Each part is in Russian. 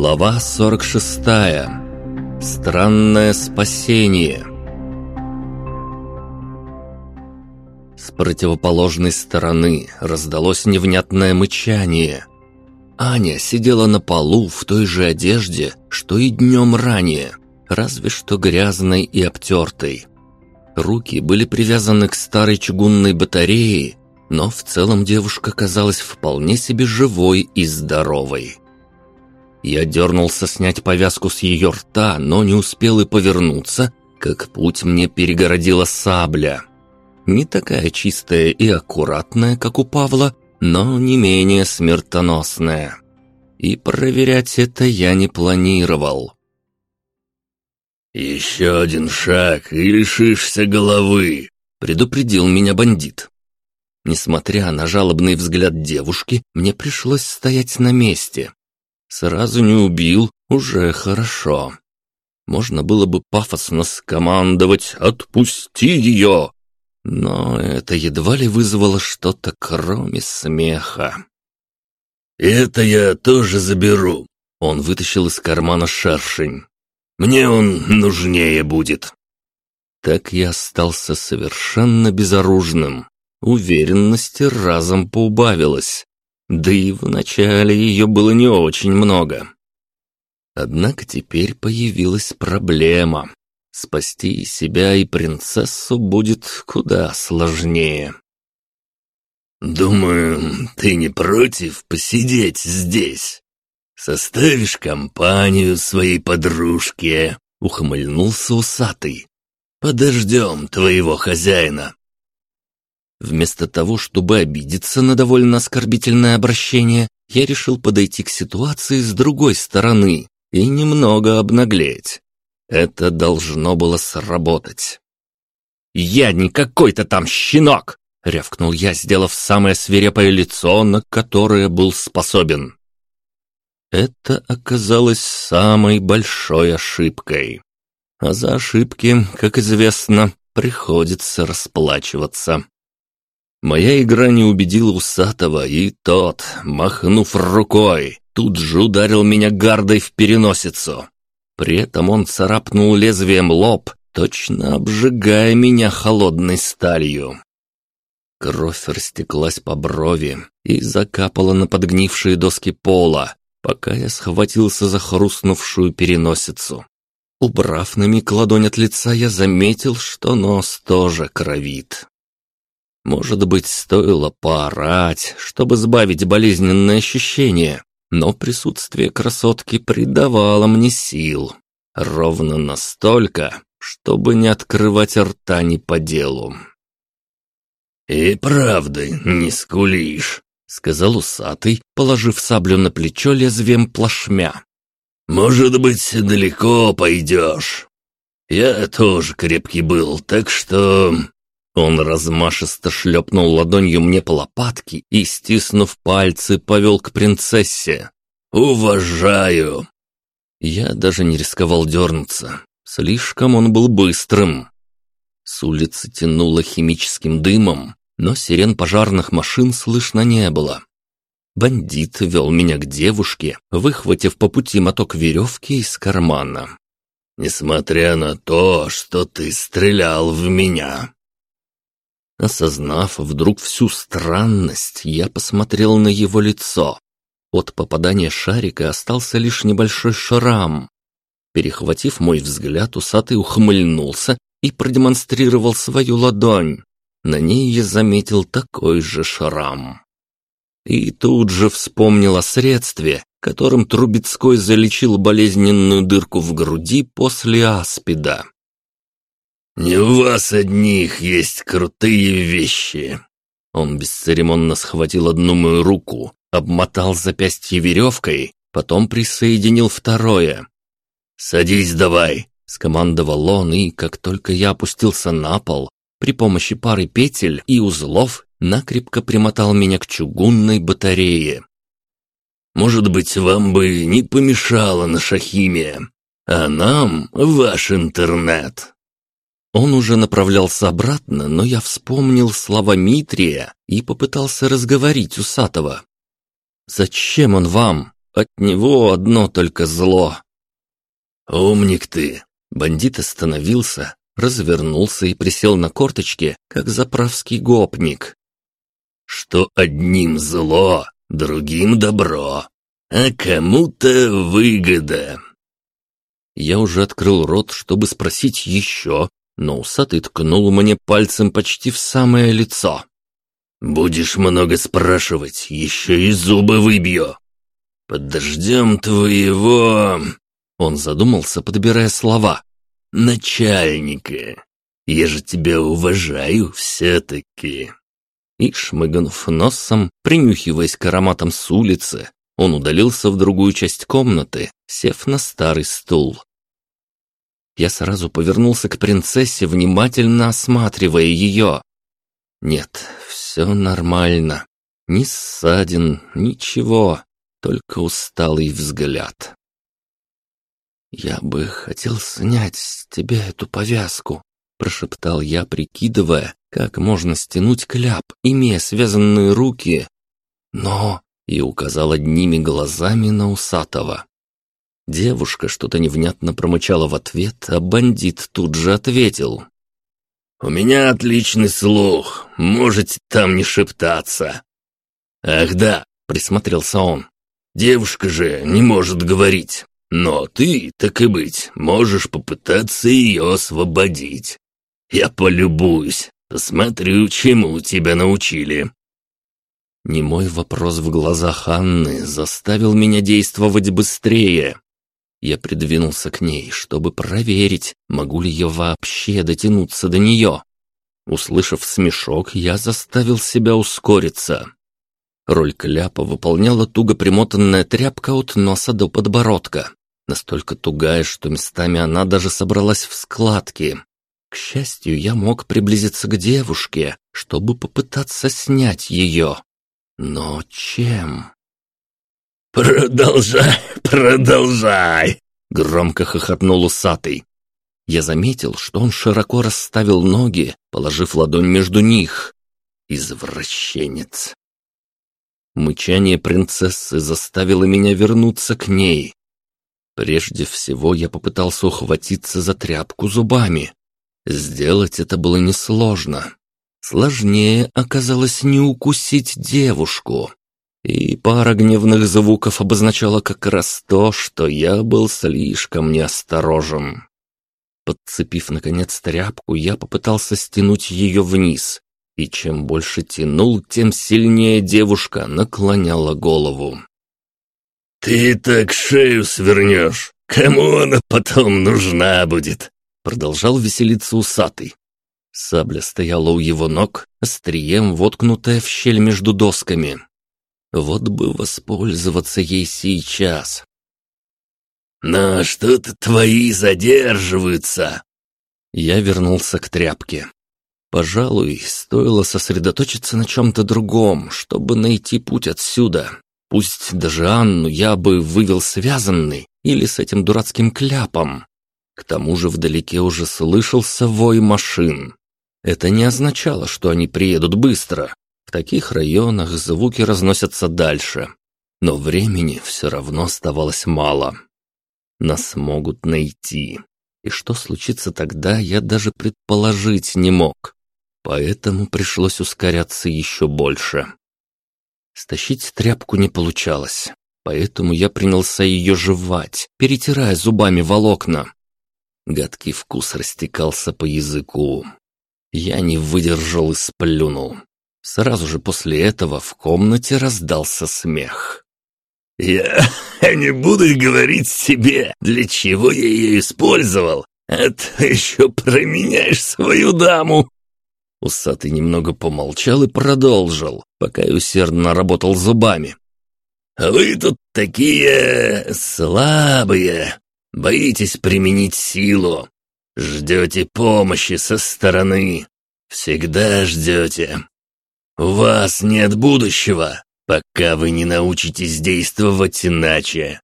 Глава 46. Странное спасение. С противоположной стороны раздалось невнятное мычание. Аня сидела на полу в той же одежде, что и днем ранее, разве что грязной и обтертой. Руки были привязаны к старой чугунной батарее, но в целом девушка казалась вполне себе живой и здоровой. Я дернулся снять повязку с ее рта, но не успел и повернуться, как путь мне перегородила сабля. Не такая чистая и аккуратная, как у Павла, но не менее смертоносная. И проверять это я не планировал. «Еще один шаг и лишишься головы», — предупредил меня бандит. Несмотря на жалобный взгляд девушки, мне пришлось стоять на месте. Сразу не убил, уже хорошо. Можно было бы пафосно скомандовать «Отпусти ее!» Но это едва ли вызвало что-то кроме смеха. «Это я тоже заберу», — он вытащил из кармана шершень. «Мне он нужнее будет». Так я остался совершенно безоружным. Уверенности разом поубавилось. Да и вначале ее было не очень много. Однако теперь появилась проблема. Спасти себя и принцессу будет куда сложнее. «Думаю, ты не против посидеть здесь? Составишь компанию своей подружке?» — ухмыльнулся усатый. «Подождем твоего хозяина». Вместо того, чтобы обидеться на довольно оскорбительное обращение, я решил подойти к ситуации с другой стороны и немного обнаглеть. Это должно было сработать. «Я не какой-то там щенок!» — рявкнул я, сделав самое свирепое лицо, на которое был способен. Это оказалось самой большой ошибкой. А за ошибки, как известно, приходится расплачиваться. Моя игра не убедила Усатого, и тот, махнув рукой, тут же ударил меня гардой в переносицу. При этом он царапнул лезвием лоб, точно обжигая меня холодной сталью. Кровь растеклась по брови и закапала на подгнившие доски пола, пока я схватился за хрустнувшую переносицу. Убрав на миг ладонь от лица, я заметил, что нос тоже кровит. Может быть, стоило поорать, чтобы сбавить болезненные ощущения, но присутствие красотки придавало мне сил. Ровно настолько, чтобы не открывать рта ни по делу. «И правда не скулишь», — сказал усатый, положив саблю на плечо лезвием плашмя. «Может быть, далеко пойдешь. Я тоже крепкий был, так что он размашисто шлепнул ладонью мне по лопатке и, стиснув пальцы, повел к принцессе. «Уважаю!» Я даже не рисковал дернуться. Слишком он был быстрым. С улицы тянуло химическим дымом, но сирен пожарных машин слышно не было. Бандит вел меня к девушке, выхватив по пути моток веревки из кармана. «Несмотря на то, что ты стрелял в меня, Осознав вдруг всю странность, я посмотрел на его лицо. От попадания шарика остался лишь небольшой шрам. Перехватив мой взгляд, усатый ухмыльнулся и продемонстрировал свою ладонь. На ней я заметил такой же шрам. И тут же вспомнил о средстве, которым Трубецкой залечил болезненную дырку в груди после аспида. «Не у вас одних есть крутые вещи!» Он бесцеремонно схватил одну мою руку, обмотал запястье веревкой, потом присоединил второе. «Садись давай!» — скомандовал он, и как только я опустился на пол, при помощи пары петель и узлов накрепко примотал меня к чугунной батарее. «Может быть, вам бы не помешало наша химия, а нам ваш интернет!» Он уже направлялся обратно, но я вспомнил слова Митрия и попытался разговорить Усатого. «Зачем он вам?» – От него одно только зло. «Умник ты!» Бандит остановился, развернулся и присел на корточки, как заправский гопник. «Что одним зло, другим добро, а кому-то выгода». Я уже открыл рот, чтобы спросить еще, но усатый ткнул мне пальцем почти в самое лицо. «Будешь много спрашивать, еще и зубы выбью. Подождем твоего...» Он задумался, подбирая слова. «Начальника. Я же тебя уважаю все-таки». И, шмыгнув носом, принюхиваясь к ароматам с улицы, он удалился в другую часть комнаты, сев на старый стул. Я сразу повернулся к принцессе, внимательно осматривая ее. Нет, все нормально. Ни ссадин, ничего, только усталый взгляд. «Я бы хотел снять с тебя эту повязку», — прошептал я, прикидывая, как можно стянуть кляп, имея связанные руки. Но и указал одними глазами на усатого. Девушка что-то невнятно промычала в ответ, а бандит тут же ответил. «У меня отличный слух, можете там не шептаться». «Ах да», — присмотрелся он, — «девушка же не может говорить, но ты, так и быть, можешь попытаться ее освободить. Я полюбуюсь, посмотрю, чему тебя научили». Немой вопрос в глазах Анны заставил меня действовать быстрее. Я придвинулся к ней, чтобы проверить, могу ли я вообще дотянуться до нее. Услышав смешок, я заставил себя ускориться. Роль кляпа выполняла туго примотанная тряпка от носа до подбородка. Настолько тугая, что местами она даже собралась в складки. К счастью, я мог приблизиться к девушке, чтобы попытаться снять ее. Но чем? «Продолжай, продолжай!» — громко хохотнул усатый. Я заметил, что он широко расставил ноги, положив ладонь между них. Извращенец. Мычание принцессы заставило меня вернуться к ней. Прежде всего я попытался ухватиться за тряпку зубами. Сделать это было несложно. Сложнее оказалось не укусить девушку. И пара гневных звуков обозначала как раз то, что я был слишком неосторожен. Подцепив, наконец, тряпку, я попытался стянуть ее вниз. И чем больше тянул, тем сильнее девушка наклоняла голову. «Ты так шею свернешь! Кому она потом нужна будет?» Продолжал веселиться усатый. Сабля стояла у его ног, острием воткнутая в щель между досками. Вот бы воспользоваться ей сейчас. «Но что-то твои задерживаются!» Я вернулся к тряпке. Пожалуй, стоило сосредоточиться на чем-то другом, чтобы найти путь отсюда. Пусть даже Анну я бы вывел связанный или с этим дурацким кляпом. К тому же вдалеке уже слышался вой машин. Это не означало, что они приедут быстро. В таких районах звуки разносятся дальше. Но времени все равно оставалось мало. Нас могут найти. И что случится тогда, я даже предположить не мог. Поэтому пришлось ускоряться еще больше. Стащить тряпку не получалось, поэтому я принялся ее жевать, перетирая зубами волокна. Гадкий вкус растекался по языку. Я не выдержал и сплюнул. Сразу же после этого в комнате раздался смех. «Я не буду говорить себе, для чего я ее использовал, а ты еще променяешь свою даму!» Усатый немного помолчал и продолжил, пока я усердно работал зубами. «Вы тут такие слабые, боитесь применить силу, Ждете помощи со стороны. Всегда ждете. У вас нет будущего, пока вы не научитесь действовать иначе.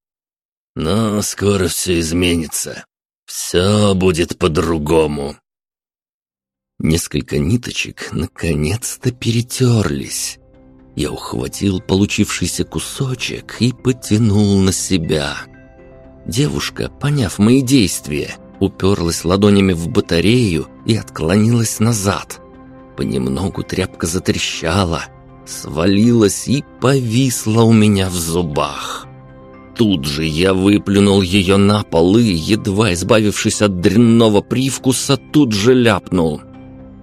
Но скоро все изменится. Все будет по-другому. Несколько ниточек наконец-то перетерлись. Я ухватил получившийся кусочек и потянул на себя. Девушка, поняв мои действия, уперлась ладонями в батарею и отклонилась назад. Понемногу тряпка затрещала, свалилась и повисла у меня в зубах. Тут же я выплюнул ее на пол и, едва избавившись от дрянного привкуса, тут же ляпнул.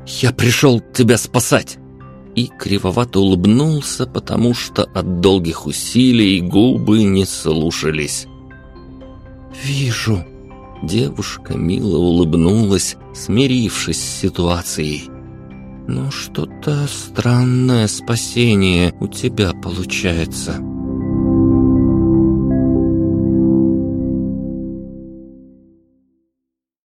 «Я пришел тебя спасать!» И кривовато улыбнулся, потому что от долгих усилий губы не слушались. «Вижу». Девушка мило улыбнулась, смирившись с ситуацией. «Но что-то странное спасение у тебя получается».